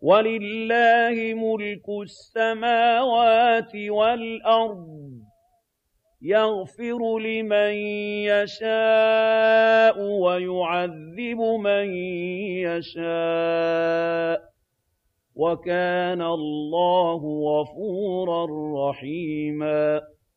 وَلِلَّهِ مُلْكُ السَّمَاوَاتِ وَالْأَرْضِ ۚ يَغْفِرُ لِمَن يَشَاءُ وَيُعَذِّبُ مَن يَشَاءُ ۚ وَكَانَ اللَّهُ غَفُورًا رَّحِيمًا.